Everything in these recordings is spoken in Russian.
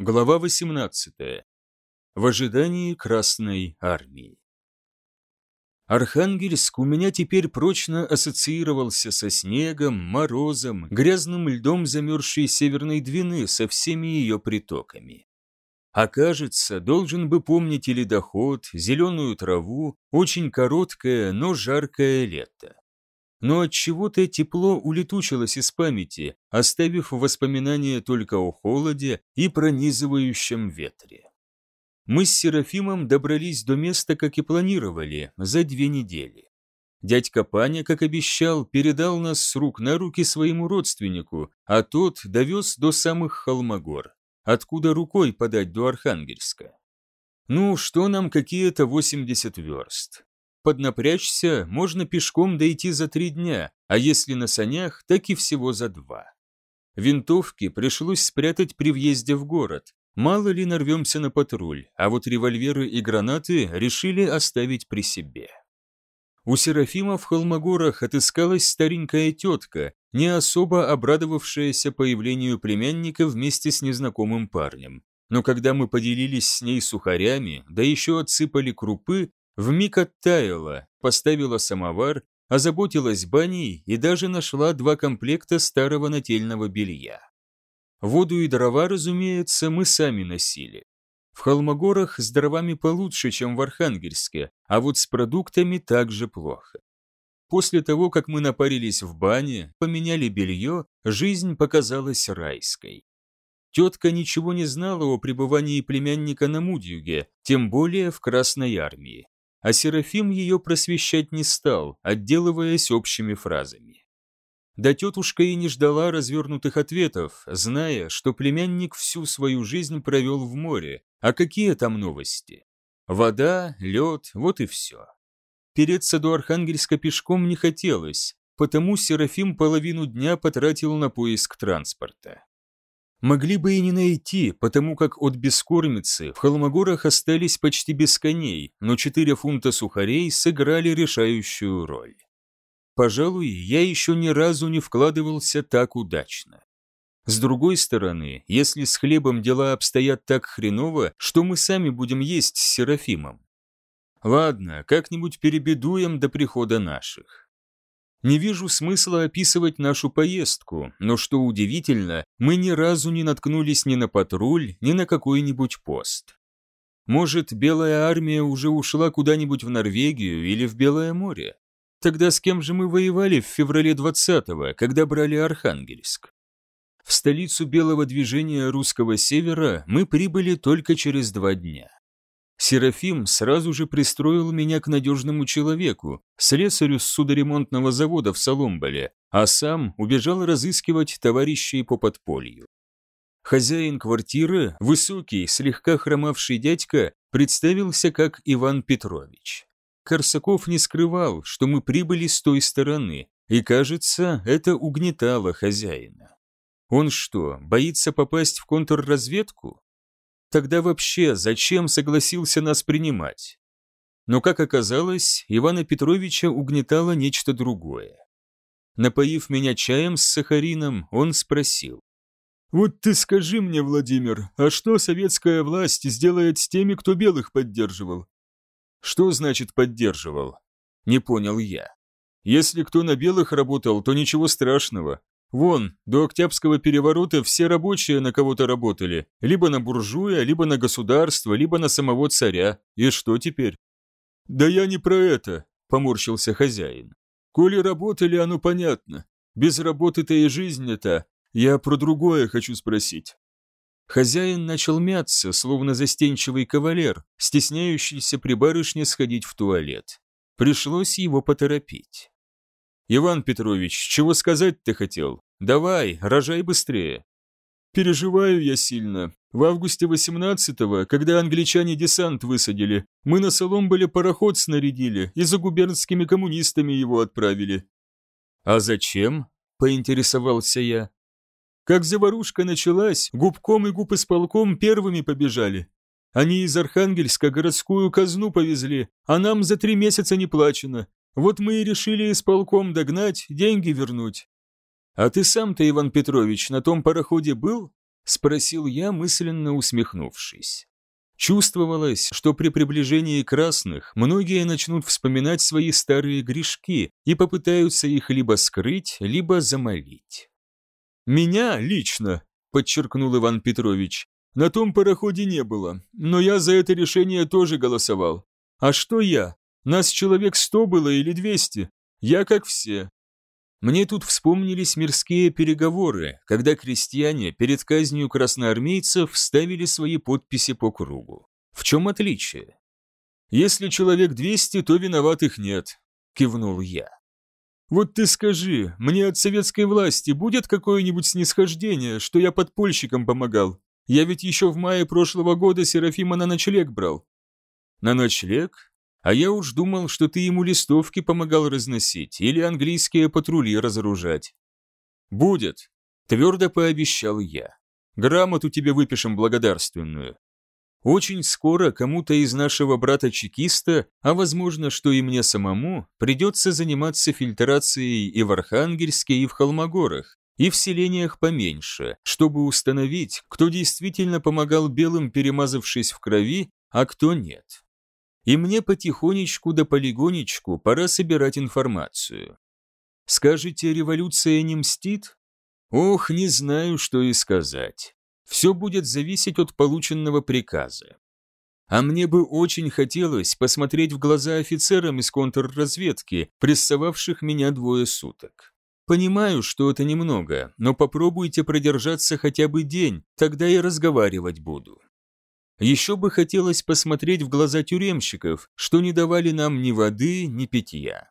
Глава 18. В ожидании Красной Армии. Архангельск у меня теперь прочно ассоциировался со снегом, морозом, грязным льдом замерзшей Северной Двины со всеми ее притоками. А кажется, должен бы помнить и ледоход, зеленую траву, очень короткое, но жаркое лето но от чего то тепло улетучилось из памяти, оставив воспоминания только о холоде и пронизывающем ветре. Мы с Серафимом добрались до места, как и планировали, за две недели. Дядька Паня, как обещал, передал нас с рук на руки своему родственнику, а тот довез до самых Холмогор, откуда рукой подать до Архангельска. Ну, что нам какие-то 80 верст? Поднапрячься можно пешком дойти за три дня, а если на санях, так и всего за два. Винтовки пришлось спрятать при въезде в город. Мало ли нарвемся на патруль, а вот револьверы и гранаты решили оставить при себе. У Серафима в Холмогорах отыскалась старенькая тетка, не особо обрадовавшаяся появлению племянника вместе с незнакомым парнем. Но когда мы поделились с ней сухарями, да еще отсыпали крупы, вмиг оттаяла, поставила самовар, озаботилась баней и даже нашла два комплекта старого нательного белья. Воду и дрова, разумеется, мы сами носили. В Холмогорах с дровами получше, чем в Архангельске, а вот с продуктами также плохо. После того, как мы напарились в бане, поменяли белье, жизнь показалась райской. Тетка ничего не знала о пребывании племянника на Мудюге, тем более в Красной армии а Серафим ее просвещать не стал, отделываясь общими фразами. Да тетушка и не ждала развернутых ответов, зная, что племянник всю свою жизнь провел в море, а какие там новости? Вода, лед, вот и все. Переться до Архангельска пешком не хотелось, потому Серафим половину дня потратил на поиск транспорта. Могли бы и не найти, потому как от бескормицы в Холмогорах остались почти без коней, но 4 фунта сухарей сыграли решающую роль. Пожалуй, я еще ни разу не вкладывался так удачно. С другой стороны, если с хлебом дела обстоят так хреново, что мы сами будем есть с Серафимом? Ладно, как-нибудь перебедуем до прихода наших. Не вижу смысла описывать нашу поездку, но что удивительно, мы ни разу не наткнулись ни на патруль, ни на какой-нибудь пост. Может, Белая армия уже ушла куда-нибудь в Норвегию или в Белое море? Тогда с кем же мы воевали в феврале 20-го, когда брали Архангельск? В столицу белого движения русского севера мы прибыли только через два дня. Серафим сразу же пристроил меня к надежному человеку, слесарю с судоремонтного завода в Соломболе, а сам убежал разыскивать товарищей по подполью. Хозяин квартиры, высокий, слегка хромавший дядька, представился как Иван Петрович. Корсаков не скрывал, что мы прибыли с той стороны, и, кажется, это угнетало хозяина. Он что, боится попасть в контрразведку? Тогда вообще зачем согласился нас принимать? Но, как оказалось, Ивана Петровича угнетало нечто другое. Напоив меня чаем с сахарином, он спросил. «Вот ты скажи мне, Владимир, а что советская власть сделает с теми, кто белых поддерживал?» «Что значит поддерживал?» Не понял я. «Если кто на белых работал, то ничего страшного. Вон, до Октябрьского переворота все рабочие на кого-то работали, либо на буржуя, либо на государство, либо на самого царя. И что теперь? Да я не про это, поморщился хозяин. Коли работали, оно понятно. Без работы-то и жизнь это. Я про другое хочу спросить. Хозяин начал мяться, словно застенчивый кавалер, стесняющийся при барышне сходить в туалет. Пришлось его поторопить. «Иван Петрович, чего сказать ты хотел? Давай, рожай быстрее». «Переживаю я сильно. В августе 18-го, когда англичане десант высадили, мы на Соломболе пароход снарядили и за губернскими коммунистами его отправили». «А зачем?» – поинтересовался я. Как заварушка началась, губком и губ исполком первыми побежали. Они из Архангельска городскую казну повезли, а нам за три месяца не плачено. Вот мы и решили исполком догнать, деньги вернуть. А ты сам-то, Иван Петрович, на том пароходе был? Спросил я, мысленно усмехнувшись. Чувствовалось, что при приближении красных многие начнут вспоминать свои старые грешки и попытаются их либо скрыть, либо замолить. «Меня лично», — подчеркнул Иван Петрович, — «на том пароходе не было, но я за это решение тоже голосовал. А что я? Нас человек сто было или двести. Я как все. Мне тут вспомнились мирские переговоры, когда крестьяне перед казнью красноармейцев вставили свои подписи по кругу. В чем отличие? Если человек 200, то виноватых нет, кивнул я. Вот ты скажи, мне от советской власти будет какое-нибудь снисхождение, что я подпольщикам помогал? Я ведь еще в мае прошлого года Серафима на ночлег брал. На ночлег? А я уж думал, что ты ему листовки помогал разносить или английские патрули разоружать. Будет, твердо пообещал я. Грамоту тебе выпишем благодарственную. Очень скоро кому-то из нашего брата-чекиста, а возможно, что и мне самому, придется заниматься фильтрацией и в Архангельске, и в Холмогорах, и в селениях поменьше, чтобы установить, кто действительно помогал белым, перемазавшись в крови, а кто нет и мне потихонечку да полигонечку пора собирать информацию. Скажете, революция не мстит? Ох, не знаю, что и сказать. Все будет зависеть от полученного приказа. А мне бы очень хотелось посмотреть в глаза офицерам из контрразведки, прессовавших меня двое суток. Понимаю, что это немного, но попробуйте продержаться хотя бы день, тогда и разговаривать буду. Еще бы хотелось посмотреть в глаза тюремщиков, что не давали нам ни воды, ни питья.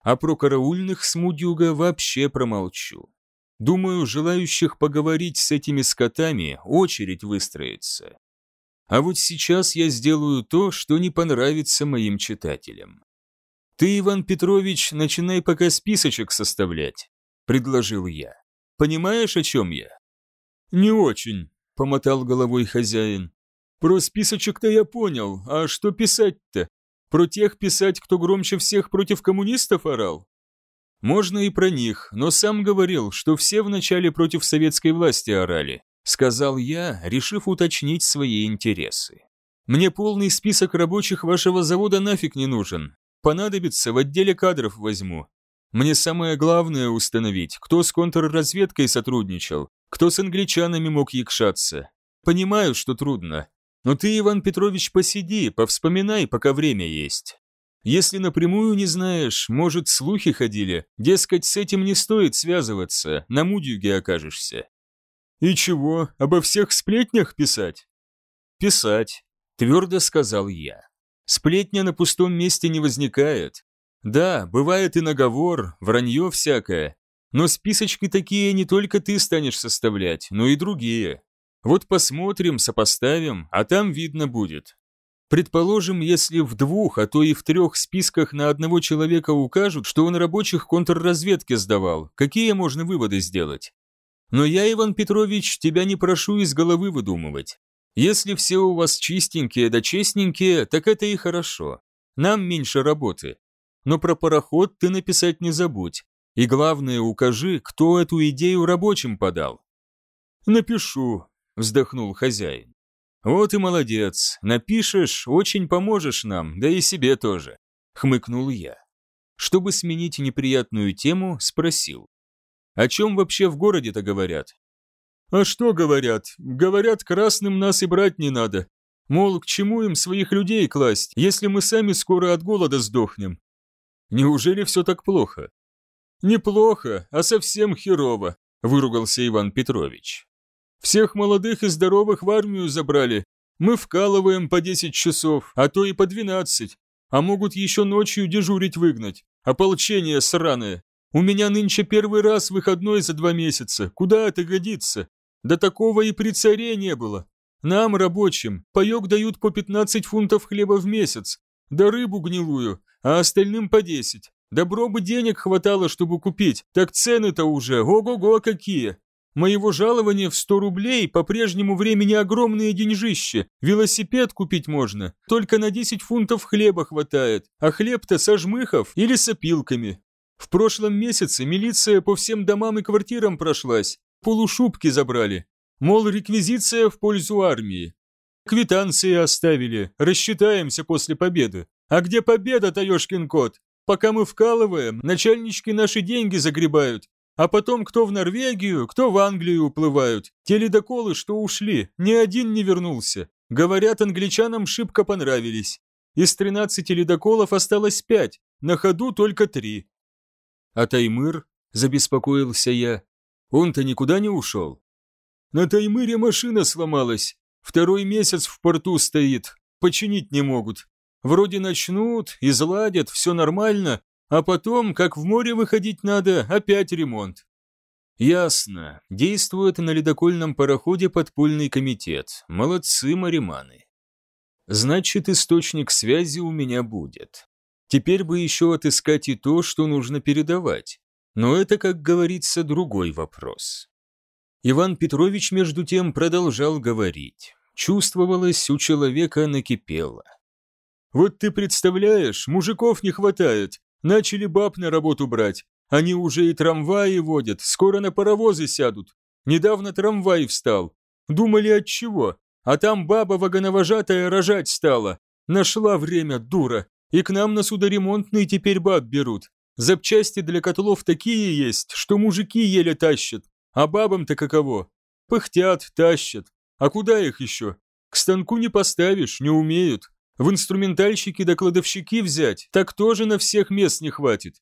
А про караульных с Мудюга вообще промолчу. Думаю, желающих поговорить с этими скотами очередь выстроится. А вот сейчас я сделаю то, что не понравится моим читателям. Ты, Иван Петрович, начинай пока списочек составлять, предложил я. Понимаешь, о чем я? Не очень, помотал головой хозяин. Про списочек-то я понял, а что писать-то? Про тех писать, кто громче всех против коммунистов орал? Можно и про них, но сам говорил, что все вначале против советской власти орали, сказал я, решив уточнить свои интересы. Мне полный список рабочих вашего завода нафиг не нужен. Понадобится, в отделе кадров возьму. Мне самое главное установить, кто с контрразведкой сотрудничал, кто с англичанами мог якшаться. Понимаю, что трудно, но ты, Иван Петрович, посиди, повспоминай, пока время есть. Если напрямую не знаешь, может, слухи ходили, дескать, с этим не стоит связываться, на мудюге окажешься. И чего, обо всех сплетнях писать? Писать, твердо сказал я. Сплетня на пустом месте не возникает. Да, бывает и наговор, вранье всякое, но списочки такие не только ты станешь составлять, но и другие. Вот посмотрим, сопоставим, а там видно будет. Предположим, если в двух, а то и в трех списках на одного человека укажут, что он рабочих контрразведки сдавал, какие можно выводы сделать? Но я, Иван Петрович, тебя не прошу из головы выдумывать. Если все у вас чистенькие да честненькие, так это и хорошо. Нам меньше работы. Но про пароход ты написать не забудь. И главное, укажи, кто эту идею рабочим подал. Напишу, вздохнул хозяин. Вот и молодец, напишешь, очень поможешь нам, да и себе тоже, хмыкнул я. Чтобы сменить неприятную тему, спросил. О чем вообще в городе-то говорят? А что говорят? Говорят, красным нас и брать не надо. Мол, к чему им своих людей класть, если мы сами скоро от голода сдохнем? Неужели все так плохо? Неплохо, а совсем херово, выругался Иван Петрович. Всех молодых и здоровых в армию забрали. Мы вкалываем по 10 часов, а то и по 12. А могут еще ночью дежурить выгнать. Ополчение сраное. У меня нынче первый раз выходной за два месяца. Куда это годится? Да такого и при царе не было. Нам, рабочим, паек дают по 15 фунтов хлеба в месяц, да рыбу гнилую, а остальным по 10. Добро бы денег хватало, чтобы купить, так цены-то уже, ого-го какие. Моего жалования в 100 рублей по-прежнему времени огромные деньжище. Велосипед купить можно. Только на 10 фунтов хлеба хватает. А хлеб-то со жмыхов или с опилками. В прошлом месяце милиция по всем домам и квартирам прошлась. Полушубки забрали. Мол, реквизиция в пользу армии. Квитанции оставили, рассчитаемся после победы. А где победа, Таешкин кот? Пока мы вкалываем, начальнички наши деньги загребают. А потом кто в Норвегию, кто в Англию уплывают. Те ледоколы, что ушли, ни один не вернулся. Говорят, англичанам шибко понравились. Из 13 ледоколов осталось пять, на ходу только три. А Таймыр, забеспокоился я, он-то никуда не ушел. На Таймыре машина сломалась, второй месяц в порту стоит, починить не могут. Вроде начнут, изладят, все нормально, а потом, как в море выходить надо, опять ремонт. Ясно. Действует на ледокольном пароходе подпольный комитет. Молодцы мариманы. Значит, источник связи у меня будет. Теперь бы еще отыскать и то, что нужно передавать. Но это, как говорится, другой вопрос. Иван Петрович, между тем, продолжал говорить. Чувствовалось, у человека накипело. «Вот ты представляешь, мужиков не хватает. Начали баб на работу брать. Они уже и трамваи водят, скоро на паровозы сядут. Недавно трамвай встал. Думали, от чего? А там баба вагоновожатая рожать стала. Нашла время, дура. И к нам на судоремонтный теперь баб берут. Запчасти для котлов такие есть, что мужики еле тащат. А бабам-то каково? Пыхтят, тащат. А куда их еще? К станку не поставишь, не умеют. В инструментальщики да кладовщики взять, так тоже на всех мест не хватит.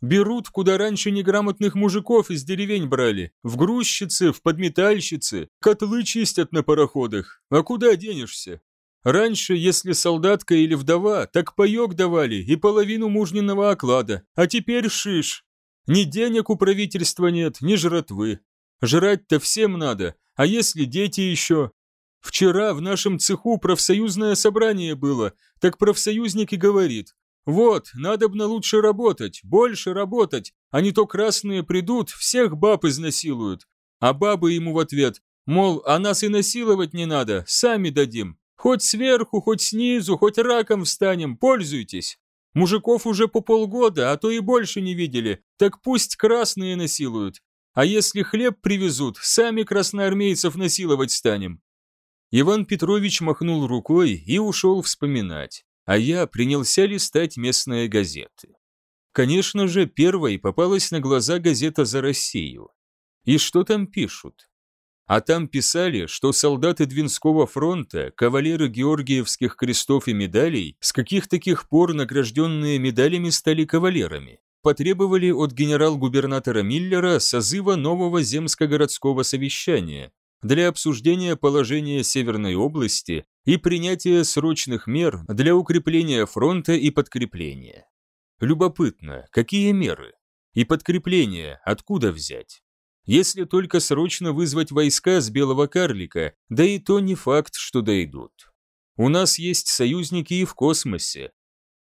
Берут, куда раньше неграмотных мужиков из деревень брали. В грузчицы, в подметальщицы. Котлы чистят на пароходах. А куда денешься? Раньше, если солдатка или вдова, так паёк давали и половину мужненного оклада. А теперь шиш. Ни денег у правительства нет, ни жратвы. Жрать-то всем надо, а если дети еще? Вчера в нашем цеху профсоюзное собрание было, так профсоюзник и говорит, вот, надо бы лучше работать, больше работать, а не то красные придут, всех баб изнасилуют. А бабы ему в ответ, мол, а нас и насиловать не надо, сами дадим. Хоть сверху, хоть снизу, хоть раком встанем, пользуйтесь. Мужиков уже по полгода, а то и больше не видели, так пусть красные насилуют. А если хлеб привезут, сами красноармейцев насиловать станем. Иван Петрович махнул рукой и ушел вспоминать а я принялся листать местные газеты. Конечно же, первой попалась на глаза газета «За Россию». И что там пишут? А там писали, что солдаты Двинского фронта, кавалеры Георгиевских крестов и медалей, с каких таких пор награжденные медалями стали кавалерами, потребовали от генерал-губернатора Миллера созыва нового земско-городского совещания для обсуждения положения Северной области и принятие срочных мер для укрепления фронта и подкрепления. Любопытно, какие меры? И подкрепление откуда взять? Если только срочно вызвать войска с Белого Карлика, да и то не факт, что дойдут. У нас есть союзники и в космосе.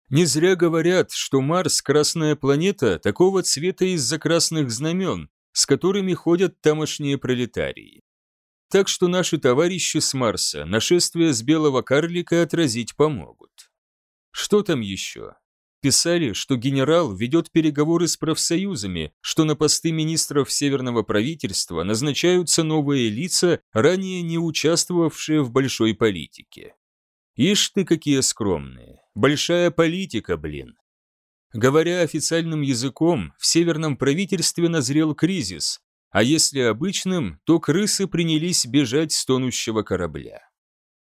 Не зря говорят, что Марс – красная планета такого цвета из-за красных знамен, с которыми ходят тамошние пролетарии. Так что наши товарищи с Марса нашествие с белого карлика отразить помогут. Что там еще? Писали, что генерал ведет переговоры с профсоюзами, что на посты министров Северного правительства назначаются новые лица, ранее не участвовавшие в большой политике. Ишь ты какие скромные. Большая политика, блин. Говоря официальным языком, в Северном правительстве назрел кризис, а если обычным, то крысы принялись бежать с тонущего корабля.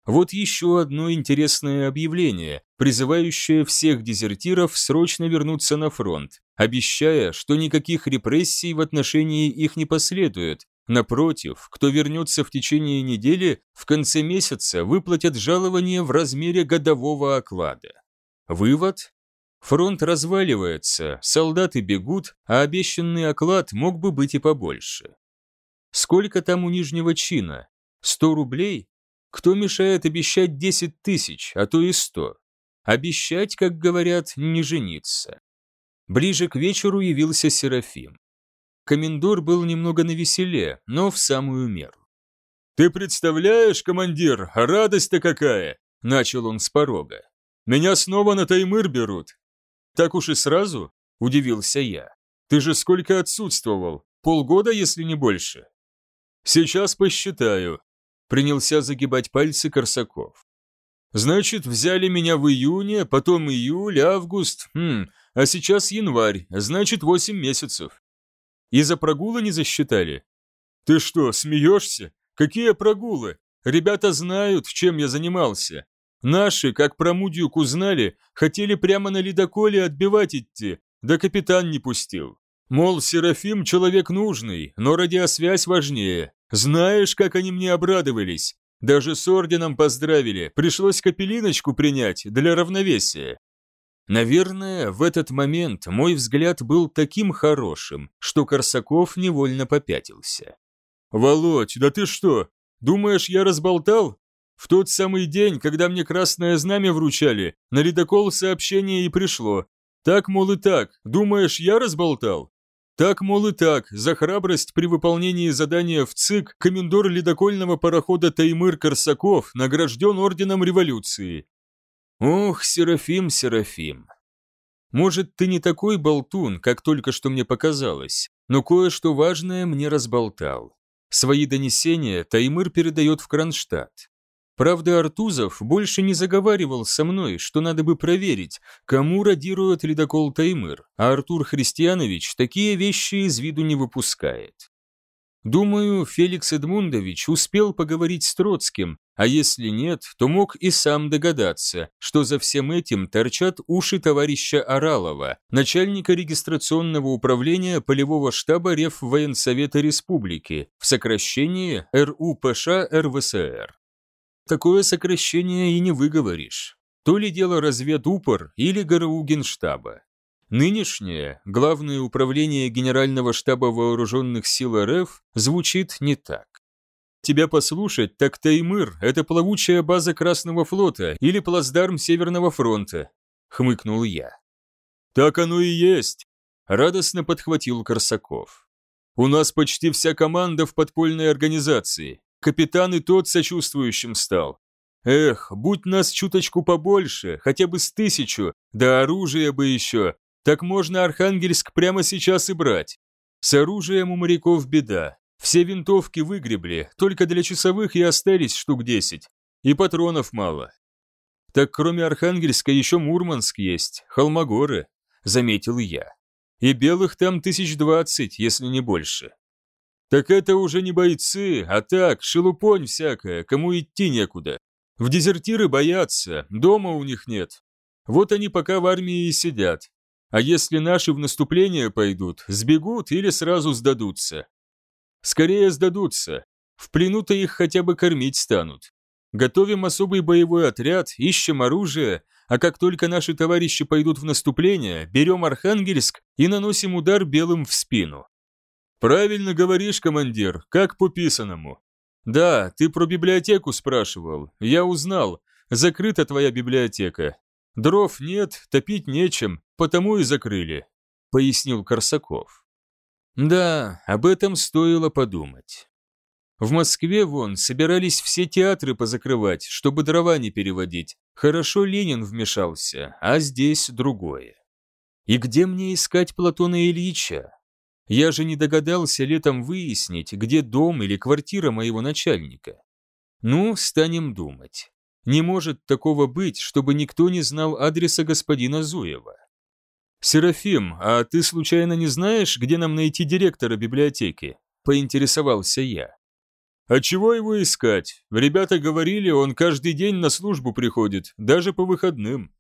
Вот еще одно интересное объявление, призывающее всех дезертиров срочно вернуться на фронт, обещая, что никаких репрессий в отношении их не последует. Напротив, кто вернется в течение недели, в конце месяца выплатят жалование в размере годового оклада. Вывод Фронт разваливается, солдаты бегут, а обещанный оклад мог бы быть и побольше. Сколько там у нижнего чина? Сто рублей? Кто мешает обещать десять тысяч, а то и сто? Обещать, как говорят, не жениться. Ближе к вечеру явился Серафим. Комендор был немного навеселе, но в самую меру. «Ты представляешь, командир, радость-то какая!» – начал он с порога. «Меня снова на Таймыр берут. «Так уж и сразу?» – удивился я. «Ты же сколько отсутствовал? Полгода, если не больше?» Сейчас посчитаю. Принялся загибать пальцы Корсаков. Значит, взяли меня в июне, потом июль, август, хм, а сейчас январь, значит, восемь месяцев. И за прогулы не засчитали? Ты что, смеешься? Какие прогулы? Ребята знают, чем я занимался. Наши, как про Мудюк узнали, хотели прямо на ледоколе отбивать идти, да капитан не пустил. Мол, Серафим человек нужный, но радиосвязь важнее. Знаешь, как они мне обрадовались? Даже с орденом поздравили, пришлось капелиночку принять для равновесия. Наверное, в этот момент мой взгляд был таким хорошим, что Корсаков невольно попятился. «Володь, да ты что, думаешь, я разболтал? В тот самый день, когда мне красное знамя вручали, на ледокол сообщение и пришло. Так, мол, и так, думаешь, я разболтал? Так, мол, и так, за храбрость при выполнении задания в ЦИК комендор ледокольного парохода Таймыр Корсаков награжден Орденом Революции. Ох, Серафим, Серафим. Может, ты не такой болтун, как только что мне показалось, но кое-что важное мне разболтал. Свои донесения Таймыр передает в Кронштадт. Правда, Артузов больше не заговаривал со мной, что надо бы проверить, кому радирует ледокол Таймыр, а Артур Христианович такие вещи из виду не выпускает. Думаю, Феликс Эдмундович успел поговорить с Троцким, а если нет, то мог и сам догадаться, что за всем этим торчат уши товарища Оралова, начальника регистрационного управления полевого штаба Реввоенсовета Республики, в сокращении РУПШ РВСР. Такое сокращение и не выговоришь. То ли дело разведупор или ГРУ Генштаба. Нынешнее, Главное управление Генерального штаба Вооруженных сил РФ, звучит не так. Тебя послушать, так Таймыр – это плавучая база Красного флота или плацдарм Северного фронта, хмыкнул я. Так оно и есть, радостно подхватил Корсаков. У нас почти вся команда в подпольной организации, Капитан и тот сочувствующим стал. Эх, будь нас чуточку побольше, хотя бы с тысячу, да оружия бы еще, так можно Архангельск прямо сейчас и брать. С оружием у моряков беда. Все винтовки выгребли, только для часовых и остались штук десять. И патронов мало. Так кроме Архангельска еще Мурманск есть, Холмогоры, заметил я. И белых там тысяч двадцать, если не больше. Так это уже не бойцы, а так, шелупонь всякая, кому идти некуда. В дезертиры боятся, дома у них нет. Вот они пока в армии и сидят. А если наши в наступление пойдут, сбегут или сразу сдадутся? Скорее сдадутся. В плену-то их хотя бы кормить станут. Готовим особый боевой отряд, ищем оружие, а как только наши товарищи пойдут в наступление, берем Архангельск и наносим удар белым в спину. «Правильно говоришь, командир, как по писаному». «Да, ты про библиотеку спрашивал. Я узнал. Закрыта твоя библиотека. Дров нет, топить нечем, потому и закрыли», — пояснил Корсаков. «Да, об этом стоило подумать». В Москве, вон, собирались все театры позакрывать, чтобы дрова не переводить. Хорошо Ленин вмешался, а здесь другое. И где мне искать Платона Ильича? Я же не догадался летом выяснить, где дом или квартира моего начальника. Ну, станем думать. Не может такого быть, чтобы никто не знал адреса господина Зуева. «Серафим, а ты случайно не знаешь, где нам найти директора библиотеки?» – поинтересовался я. «А чего его искать? Ребята говорили, он каждый день на службу приходит, даже по выходным.